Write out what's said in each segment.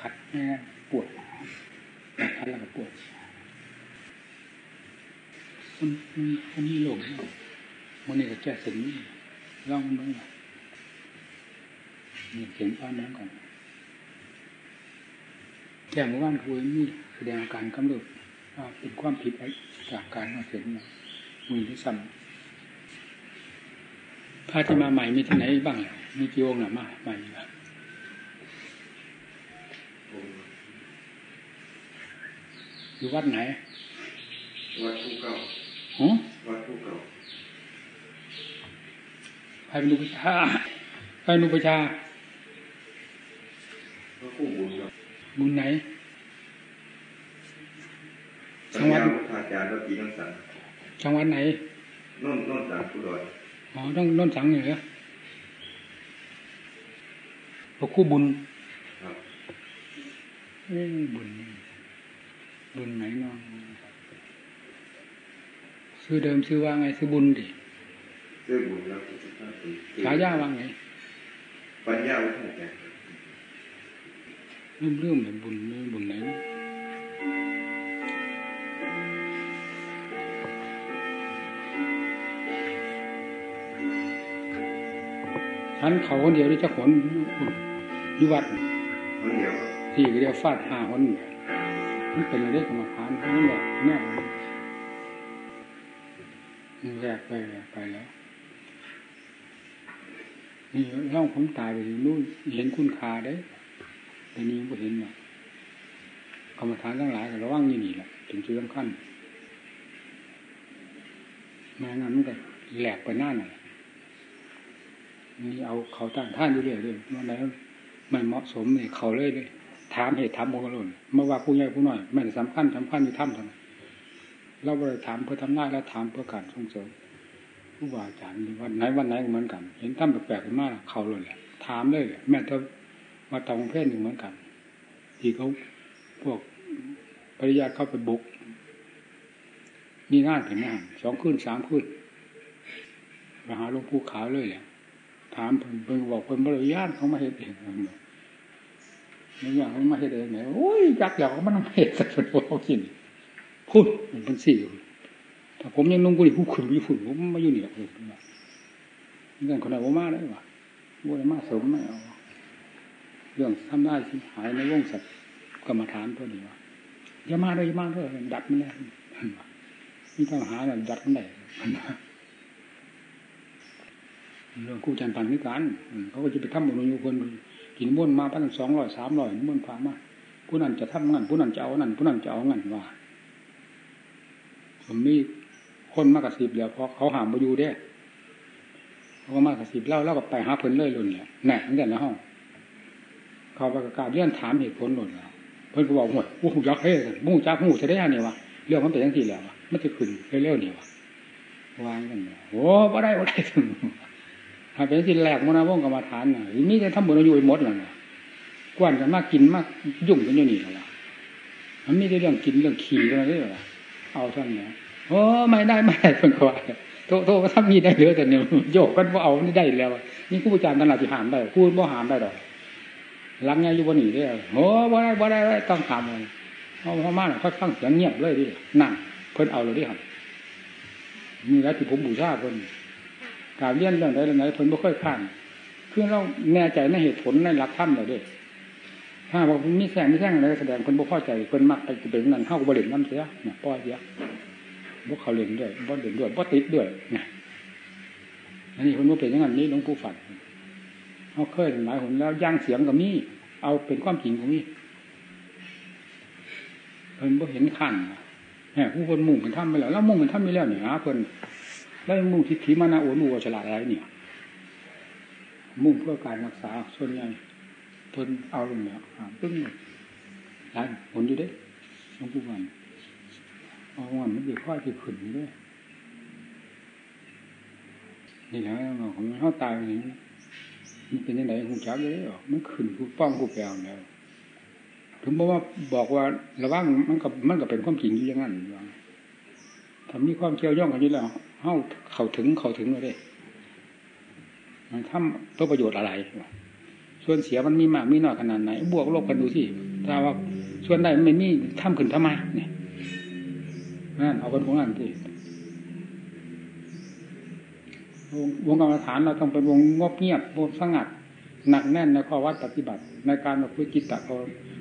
ขัดนี่ปวดขัดแล้วก็ปวดมันมันนี่หลงมันนี่ก็แก้สินร่องมันนี่เสียงฟ้าน้ำก่อนแก้เมื่อวานคุยนี่แสดงอาการกำเริบเป็นความผิดจากการมาเสียงมือที่สั่นพระที่มาใหม่มีที่ไหนบ้างมีกี่องค์หรือมาใหม่บ้าง อยู่วัดไหน วัดผู้เก่าฮะวัดผู้เก่าใครเป็นลูกประชาใครเป็นลูกประชาพระผู้บุญครับบุญไหนสัญญาพุทธาจารย์วัดปีน้ำสังจังหวัดไหนโน่นโน่นสังผู้ดอยอ๋อต้องน้นสังเหนือพระคู่บุญครับเอ้ยบุญ บุญไหนเนาะซื้อเดิมซื้อว่าไงซื้อบุญดิเสื้อบุญแล้วพุทธทาสฉายาว่าไงปัญญาพุทธาจารย์เรื่องเรื่องแบบบุญเรื่องบุญไหนนะฉันเขาคนเดียวที่จะขนอยู่วัดคนเดียวครับที่ก็เดียวฟาดห้าคน มันเป็นอะไรกรรมฐานนั่นแหละแน่มันแรกไปแรกไปแล้วนี่เล่าผมตายไปนู่นเห็นคุณค่าได้แต่นี้ยังไม่เห็นหรอกรรมฐานทั้งหลายก็ระวังยี่นี่แหละถึงจุดสำคัญแม้งั้นมันก็แหลกไปหน้าหน่อยนี่เอาเขาตั้งท่านอยู่เรื่อยๆเมื่อไหร่ไม่เหมาะสมเนี่ยเขาเลยเลย ถามเหตุถามโมกลนเมื่อว่าผู้ใหญ่ผู้น้อยไม่ได้สำคัญสำคัญอยู่ถ้ำเท่านั้นเราไม่ได้ถามเพื่อทำหน้าแล้วถามเพื่อการส่งเสริมผู้บาอาจารย์วันไหนวันไหนเหมือนกัน เห็นถ้ำแปลกๆขึ้นมากเขาเลยแหละถามเลยแม่เธอมาตองเพศหนึ่งเหมือนกัน ที่เขาพวกปริยาเข้าไปบุกมีงานถึงงานสองคืนสามคืนมาหาหลวงปู่ขาวเลยแหละถามเพิ่นเพิ่นบอกเพิ่นบริยานเขามาเห็นเอง ไม่อยากให้มาเห็นเองไหนโอ้ยจักอยากเขามันมาเห็นสักคนเขากินพูดมันเป็นสี่ถ้าผมยังนุ่งกุหรี่ผู้ขุนวิฝุ่นผมมาอยู่นี่หรอเลยนี่กันคนไหนว่ามาได้วะว่ามาสมไม่เอาเรื่องทำได้สิหายในวงสัตว์กรรมฐานตัวนี้วะอย่ามาเลยอย่ามาเลยดัดมันเลยนี่ต้องหาแบบดัดมันได้เรื่องคู่จันทร์พันธุ์กันเขาก็จะไปทำบุญอยู่คน กินม้วนมาพันสองร้อยสามร้อยม้วนพามาผู้นั้นจะทำงานผู้นั้นจะเอานั่นผู้นั้นจะเอางั้นว่าผมมีคนมากระสิบแล้วเพราะเขาหามมาอยู่เด้เขาก็มากระสิบเล่าเล่ากับไปหาเพิ่นเลยหล่นแหละแหน่ตั้งแต่ในห้องเขาประกาศเลื่อนถามเหตุผลหล่นแล้วเพิ่นก็บอกหมดวู้หูยักษ์เฮ้ยมู้จักมู้จะได้เนี่ยวะเรื่องมันเป็นยังที่แล้ววะมันจะขึ้นเร็วๆเนี่ยวะวางกันโอ้บ่ได้บ่ได้ ถ้าเป็นที่แหลกมนาว่องกรรมฐานน่ะนี่จะทำบุญอยู่หมดแล้วนะกวนกันมากกินมากยุ่งกันอยู่นี่แล้วล่ะมันไม่ได้เรื่องกินเรื่องขี่อะไรเลยหรอเอาท่านเนี่ยโอ้ไม่ได้ไม่ได้เพิ่นก็ว่าโตโตก็ทำนี่ได้เหลือแต่เนี่ยโยกกันว่าเอานี่ได้แล้ว นี่ผู้อาจารย์ตลาดที่หามได้พูดว่าหามได้หรอกหลังไงอยู่บนนี่ได้โอ้บ่ได้บ่ได้ต้องทำเลยเอาพม่าเขาฟังเสียงเงียบเลยดินั่งเพิ่นเอาเลยดิครับนี่แหละที่ผมบูชาเพิ่น การเรียนเรื่องใดเรื่องไหนเพิ่นไม่ค่อยข้านคือเราแน่ใจในเหตุผลในหลักธรรมเลยด้วยถ้าบอกมีแสงมีแสงอะไรแสดงคนบ่พอใจคนมักไปเป็นนั่นเข้ากับบริเวณน้ำเสียเนี่ยป้อเสียบ่เขาเล่นด้วยบ่เด่นด้วยบ่ติดด้วยเนี่ยอันนี้คนบ่เป็นอย่างนั้นนี่หลวงปู่ฝันเขาเคยหลายหนแล้วย่างเสียงกับมีเอาเป็นความจริงของมีเพิ่นบ่เห็นขั้นเนี่ยผู้คนมุ่งเป็นถ้ำไปแล้วแล้วมุ่งเป็นถ้ำไปแล้วเนี่ยนะเพิ่น แล้วมุ่งทิฏฐิมานะโอนูฉลาดอะไรเนี่ย มุ่งเพื่อการรักษาส่วนใหญ่เพิ่นเอาลงเนี่ยตึ้งหลายผลอยู่ด้หลวงปู่วันเอาวันมันจะค่อยจะขึ้นด้วยนี่แหละของเขาตายนี่มันเป็นยังไงหูจักเลยมันขึ้นกูป้องกูแปลวแล้วถึงบอกว่าบอกว่าระว่างมันกับมันก็เป็นความจริงอยู่อย่างนั้นทำมีความเชี่ยวย่องกันอยู่แล้ว เข้าเข้าถึงเข้าถึงเลยมันทำเพื่อประโยชน์อะไร ส่วนเสียมันมีมากมีน้อยขนาดไหน บวกลบกันดูสิถ้าว่าส่วนใดมันไม่มีทำขึ้นทำไมเนี่ยนั่นเอาเป็นของนั่นที่วงกรรมฐานเราต้องเป็นวงงบเงียบวงสงัดหนักแน่นในข้อวัดปฏิบัติ ในการประพฤติจิตะ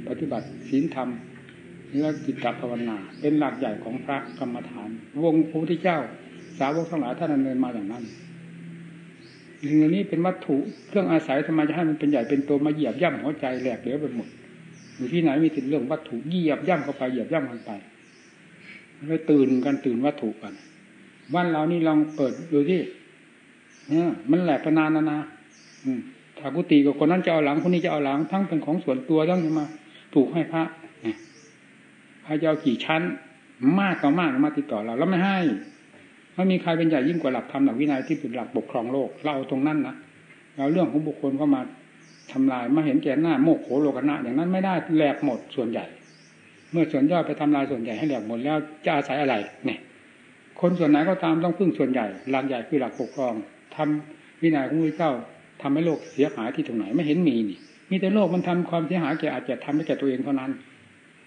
ปฏิบัติศีลธรรมและจิตตภาวนา เป็นหลักใหญ่ของพระกรรมฐาน วงพระพุทธเจ้า สาวกทั้งหลายท่านดำเนินมาอย่างนั้นสิ่งนี้เป็นวัตถุเครื่องอาศัยทำไมจะให้มันเป็นใหญ่เป็นตัวมาเหยียบย่ำหัวใจแหลกเหลวไปหมดอยู่ที่ไหนมีแต่เรื่องวัตถุเหยียบย่ำเข้าไปเหยียบย่ำเข้าไปไม่ตื่นกันตื่นวัตถุกันบ้านเรานี่ลองเปิดดูที่เนี่ยมันแหลกไปนานนะนะถ้ากุฏิกับคนนั้นจะเอาหลังคนนี้จะเอาหลังทั้งเป็นของส่วนตัวต้งมาถูกให้พระพระเจ้ากี่ชั้น มากก็มากมาติดต่อเรา แล้วไม่ให้ ไม่มีใครเป็นใหญ่ยิ่งกว่าหลักธรรมหลักวินัยที่เป็นหลักปกครองโลกเราตรงนั้นนะเราเรื่องของบุคคลเข้ามาทำลายมาเห็นแก่หน้าโมกโขโลกนะอย่างนั้นไม่ได้แหลกหมดส่วนใหญ่ เมื่อส่วนย่อยไปทำลายส่วนใหญ่ให้แหลกหมดแล้วจะอาศัยอะไรเนี่ยคนส่วนไหนก็ตามต้องพึ่งส่วนใหญ่หลักใหญ่คือหลักปกครองทำวินัยของพระเจ้าทำให้โลกเสียหายที่ตรงไหนไม่เห็นมีนี่ มีแต่โลกมันทำความเสียหายแก่อาจจะทำให้แก่ตัวเองเท่านั้น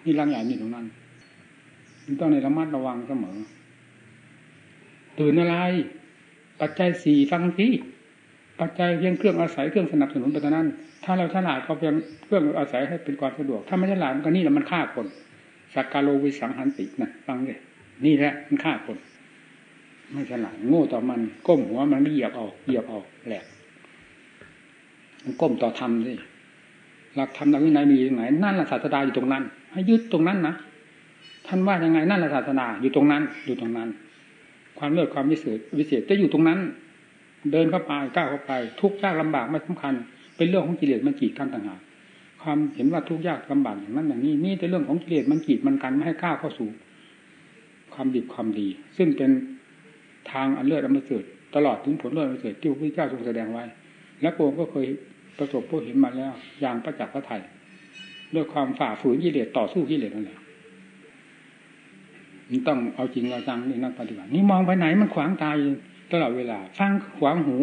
นี่หลักใหญ่นี่ตรงนั้นต้องในระมัดระวังเสมอ ตื่นอะไรปัจจัยสี่ฟังที่ปัจจัยเพียงเครื่องอาศัยเครื่องสนับสนุนไปเท่านั้น ถ้าเราฉลาดก็เพียงเครื่องอาศัยให้เป็นความสะดวก ถ้าไม่ฉลาดก็นี่แหละมันฆ่าคนสักการโลวิสังหันตินะฟังเลยนี่แหละมันฆ่าคน ไม่ฉลาดโง่ต่อมัน ก้มหัวมันไม่เหยียบเอาเหยียบเอาแหลกมันก้มต่อธรรมสิหลักธรรมหลักวินัยมีอยู่ไหนนั่นแหละศาสดาอยู่ตรงนั้น ให้ยึดตรงนั้นนะท่านว่ายังไงนั่นแหละศาสนาอยู่ตรงนั้นอยู่ตรงนั้น ความเลิศความวิเศษวิเศษจะอยู่ตรงนั้น เดินเข้าไปก้าวเข้าไป ทุกยากลำบากไม่สำคัญ เป็นเรื่องของกิเลสมันกีดกันต่างหากความเห็นว่าทุกข์ยากลำบากอย่างนั้นอย่างนี้นี่เป็นเรื่องของกิเลสมันกีดมันกันไม่ให้ก้าวเข้าสู่ ความดีความดี ซึ่งเป็นทางอันเลิศอันประเสริฐตลอดถึงผลเลิศอันประเสริฐที่พระพุทธเจ้าทรงแสดงไว้ และโกงก็เคยประสบพบเห็นมาแล้ว อย่างประจักษ์พระไทยด้วยความฝ่าฝืนกิเลสต่อสู้กิเลสนั่นแหละ มันต้องเอาจริงเอาจังนี่นักปฏิบัติ นี่มองไปไหนมันขวางตายตลอดเวลาฟังขวางหู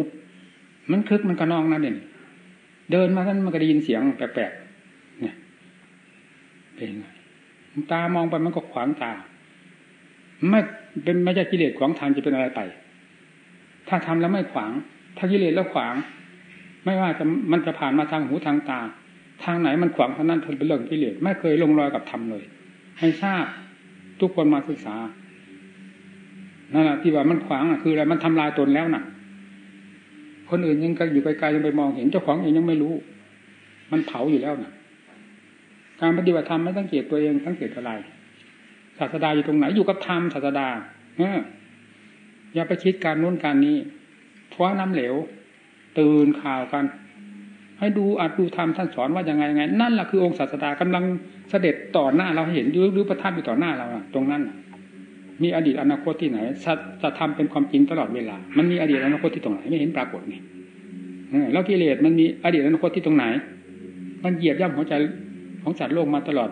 มันคึกมันกระนองนะเด่นเดินมาท่านมันก็ได้ยินเสียงแปลกๆเนี่ยเป็นไงตามองไปมันก็ขวางตา ไม่เป็นไม่ใช่กิเลสขวางทางจะเป็นอะไรไป ถ้าทำแล้วไม่ขวาง ถ้ากิเลสแล้วขวาง ไม่ว่าจะมันจะผ่านมาทางหูทางตา ทางไหนมันขวางเท่านั้นเป็นเรื่องกิเลสไม่เคยลงรอยกับธรรมเลย ให้ทราบ ทุกคนมาศึกษานั่นแหะที่ว่ามันขวางอะคืออะไรมันทำลายตนแล้วน่ะ คนอื่นยังอยู่ไกลๆยังไปมองเห็นเจ้าของเองยังไม่รู้ มันเผาอยู่แล้วน่ะ การปฏิบัติธรรมไม่สังเกตตัวเองสังเกตอะไรศาสดาอยู่ตรงไหนอยู่กับธรรมศาสดาเอออย่าไปคิดการนู้นการนี้เพราะน้ำเหลว ตื่นข่าวกัน ให้ดูอาจดูธรรมท่านสอนว่ายังไงยังไง นั่นแหละคือองค์ศาสดากำลังเสด็จต่อหน้าเราเห็นหรือประทับอยู่ต่อหน้าเราตรงนั้นมีอดีตอนาคตที่ไหนจะทำเป็นความจริงตลอดเวลา มันมีอดีตอนาคตที่ตรงไหนไม่เห็นปรากฏนี่แล้วกิเลสมันมีอดีตอนาคตที่ตรงไหน มันเหยียบย่ำหัวใจของสัตว์โลกมาตลอด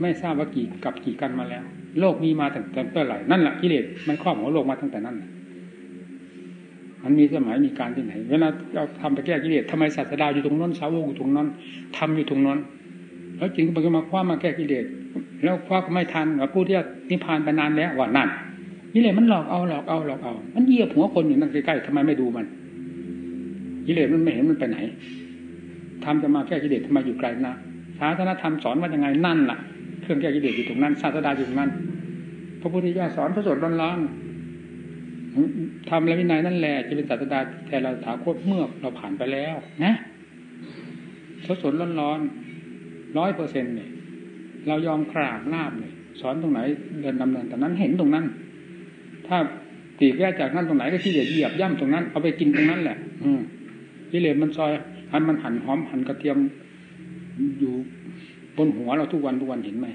ไม่ทราบว่ากี่กับกี่กันมาแล้ว โลกมีมาตั้งแต่เมื่อไหร่นั่นแหละกิเลสมันครอบหัวโลกมาตั้งแต่นั้น มันมีสมัยมีการที่ไหนเวลาเราทำไปแก้กิเลสทำไมศาสดาอยู่ตรงนั้นสาวกอยู่ตรงนั้นทำอยู่ตรงนั้นแล้วจริงมันก็มาคว้ามาแก้กิเลสแล้วคว้าก็ไม่ทันกับผู้ที่นิพพานไปนานแล้วว่านั่นกิเลสมันหลอกเอาหลอกเอาหลอกเอามันเหยียบหัวคนอยู่นั่นใกล้ๆทำไมไม่ดูมันกิเลสมันไม่เห็นมันไปไหนทำจะมาแก้กิเลสทำไมอยู่ไกลนะศาสนาธรรมสอนว่ายังไงนั่นล่ะ เครื่องแก้กิเลสอยู่ตรงนั้นศาสดาอยู่ตรงนั้น พระพุทธเจ้าสอนพระสดร้อนๆ ทำแล้ววินัยนั่นแหละจะเป็นศาสดาแทนเราถาโคตเมื่อเราผ่านไปแล้ว นะพระสดร้อนๆร้อยเปอร์เซ็นต์เนี่ยเรายอมกราบนาบเลยสอนตรงไหนเดินดำเนินแต่นั้นเห็นตรงนั้น ถ้าตีแก้จากนั้นตรงไหนก็ที่เหยียบย่ำตรงนั้น เอาไปกินตรงนั้นแหละ อืมกิเลสมันซอยหันมันหั่นหอมหั่นกระเทียมอยู่บนหัวเราทุกวันทุกวันเห็นไหม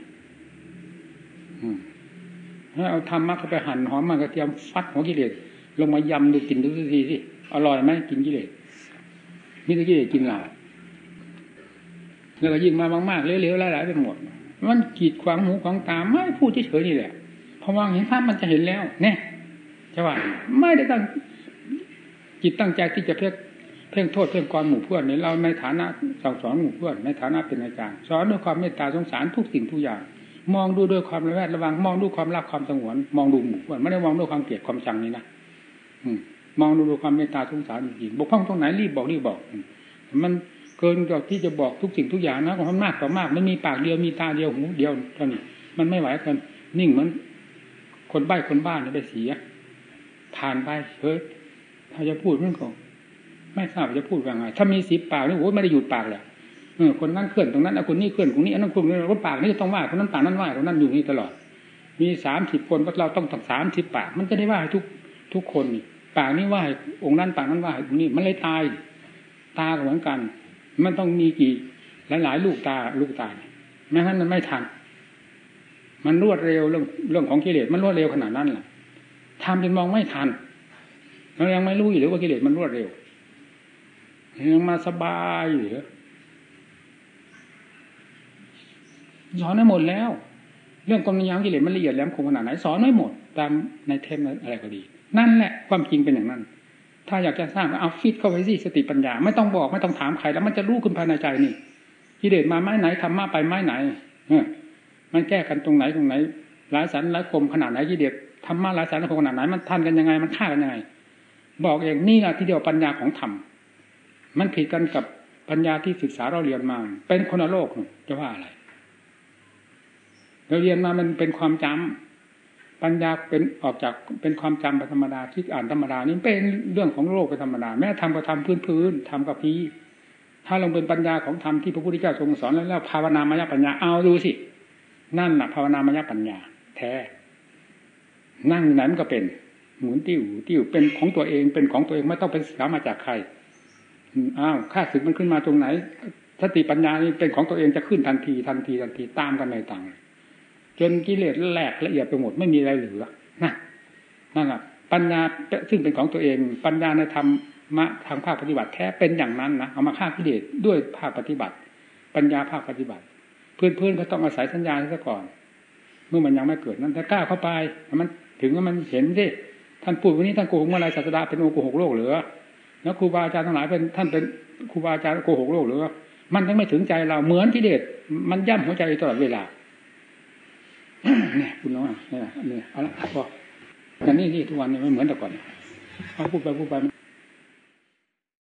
ให้เอาทำมาเข้าไปหั่นหอมมันกระเทียมฟัดหัวกิเลสลงมายำดูกินดูทีสิอร่อยไหมกินกิเลสนี่ก็กิเลสกินเราแล้วก็ยิ่งมามากๆเลี้ยวๆหลายๆไปหมด มันกีดขวางหูขวางตาไม่พูดเฉยๆนี่แหละพอวางเห็นภาพมันจะเห็นแล้วเนี่ยใช่ป่ะไม่ได้ตั้งจิตตั้งใจที่จะเพื่อเพ่งโทษเพ่งกรหมู่เพื่อนนี่เราในฐานะสั่งสอนหมู่เพื่อนในฐานะเป็นอาจารย์สอนด้วยความเมตตาสงสารทุกสิ่งทุกอย่าง มองดูด้วยความระแวดระวัง มองดูความรักความสงวน มองดูหมู่เพื่อนไม่ได้มองด้วยความเกลียดความชังนี่นะอืมองดูด้วยความเมตตาสงสารจริงๆบกพร่องตรงไหนรีบบอกรีบบอกมันเกินกว่าที่จะบอกทุกสิ่งทุกอย่างนะของมันมากต่อมากไม่มีปากเดียวมีตาเดียวหูเดียวเท่านี้มันไม่ไหวกันนิ่งเหมือนคนใบ้คนบ้านนี่ยไปเสียผ่านไปเฮ้ยถ้าจะพูดเรื่องของไม่ทราบจะพูดว่าไง ถ้ามีสิบปากนี่โอ้ยไม่ได้หยุดปากเลย คนนั้นเคลื่อนตรงนั้นคนนี้เคลื่อนตรงนี้อันนั้นคลื่อนคนปากนี่ต้องว่าคนนั้นปากนั้นว่าคนนั้นอยู่นี่ตลอด มีสามสิบคนก็เราต้องตั้งสามสิบปาก มันจะได้ว่าให้ทุกทุกคนปากนี้ว่าให้องค์นั้นปากนั้นว่าให้องค์นี้มันเลยตาย ตาเหมือนกัน มันต้องมีกี่หลายๆลูกตาลูกตาไม่งั้นมันไม่ทันมันรวดเร็วเรื่องเรื่องของกิเลสมันรวดเร็วขนาดนั้นแหละทำจนมองไม่ทันเรายังไม่รู้อยู่หรือว่ากิเลสมันรวดเร็วยังมาสบายอยู่เหรอ สอนได้หมดแล้ว เรื่องกรมยังกิเลสมันละเอียดแหลมคมขนาดไหนสอนไม่หมด ตามในเทมอะไรก็ดี นั่นแหละความจริงเป็นอย่างนั้น ถ้าอยากจะสร้างก็เอาฟิตเข้าไปสิสติปัญญา ไม่ต้องบอกไม่ต้องถามใครแล้วมันจะรู้ขึ้นภายในใจนี่กิเลสมาไม้ไหนธรรมะไปไม้ไหนเอมันแก้กันตรงไหนตรงไหนหลายสันหลายคมขนาดไหนกิเลสธรรมะหลายสันหลายคมขนาดไหนมันทันกันยังไงมันฆ่ากันยังไง บอกเองนี่แหละที่เดียวปัญญาของธรรมมันผิดกันกับปัญญาที่ศึกษาเราเรียนมา เป็นคนละโลกจะว่าอะไร เราเรียนมามันเป็นความจำปัญญาเป็นออกจากเป็นความจำป็นธรรมดาคิดอ่านธรรมดานี่เป็นเรื่องของโลกเป็นธรรมดาแม้ทำก็ทำพื้นพื้นทำกับพีถ้าลงเป็นปัญญาของธรรมที่พระพุทธเจ้าทรงสอนแล้วแล้วภาวนามายปัญญาเอาดูสิ นั่นน่ะภาวนามายปัญญา แท้ นั่งไหนมันก็เป็นหมุนติ้วติ้วเป็นของตัวเองเป็นของตัวเองไม่ต้องเป็นศึกษามาจากใครอ้าวข้าศึกมันขึ้นมาตรงไหนสติปัญญานี่เป็นของตัวเองจะขึ้นทันทีทันทีทันทีตามกันในต่าง จนกิเลสแหลกละเอียดไปหมดไม่มีอะไรเหลือนะนั่นแหละปัญญาซึ่งเป็นของตัวเอง ปัญญาในธรรมะทางภาคปฏิบัติแท้เป็นอย่างนั้นนะเอามาฆ่ากิเลสด้วยภาคปฏิบัติ ปัญญาภาคปฏิบัติ เพื่อนเพื่อนก็ต้องอาศัยสัญญาซะก่อน เมื่อมันยังไม่เกิดนั้นถ้ากล้าเข้าไปมันถึงว่ามันเห็นดิท่านพูดวันนี้ท่านโกหกเมื่อไรศาสดาเป็นโอโกหกโลกเหรือแล้วครูบาอาจารย์ทั้งหลายเป็นท่านเป็นครูบาอาจารย์โกหกโลกหรือมันยังไม่ถึงใจเราเหมือนกิเลสมันย่ำหัวใจตลอดเวลา เนี่ยคุณน้องเนี่ยเนี่ยเอาละพออย่างนี้ที่ทุกวันนี้ไม่เหมือนแต่ก่อนเอาพูดไปพูดไป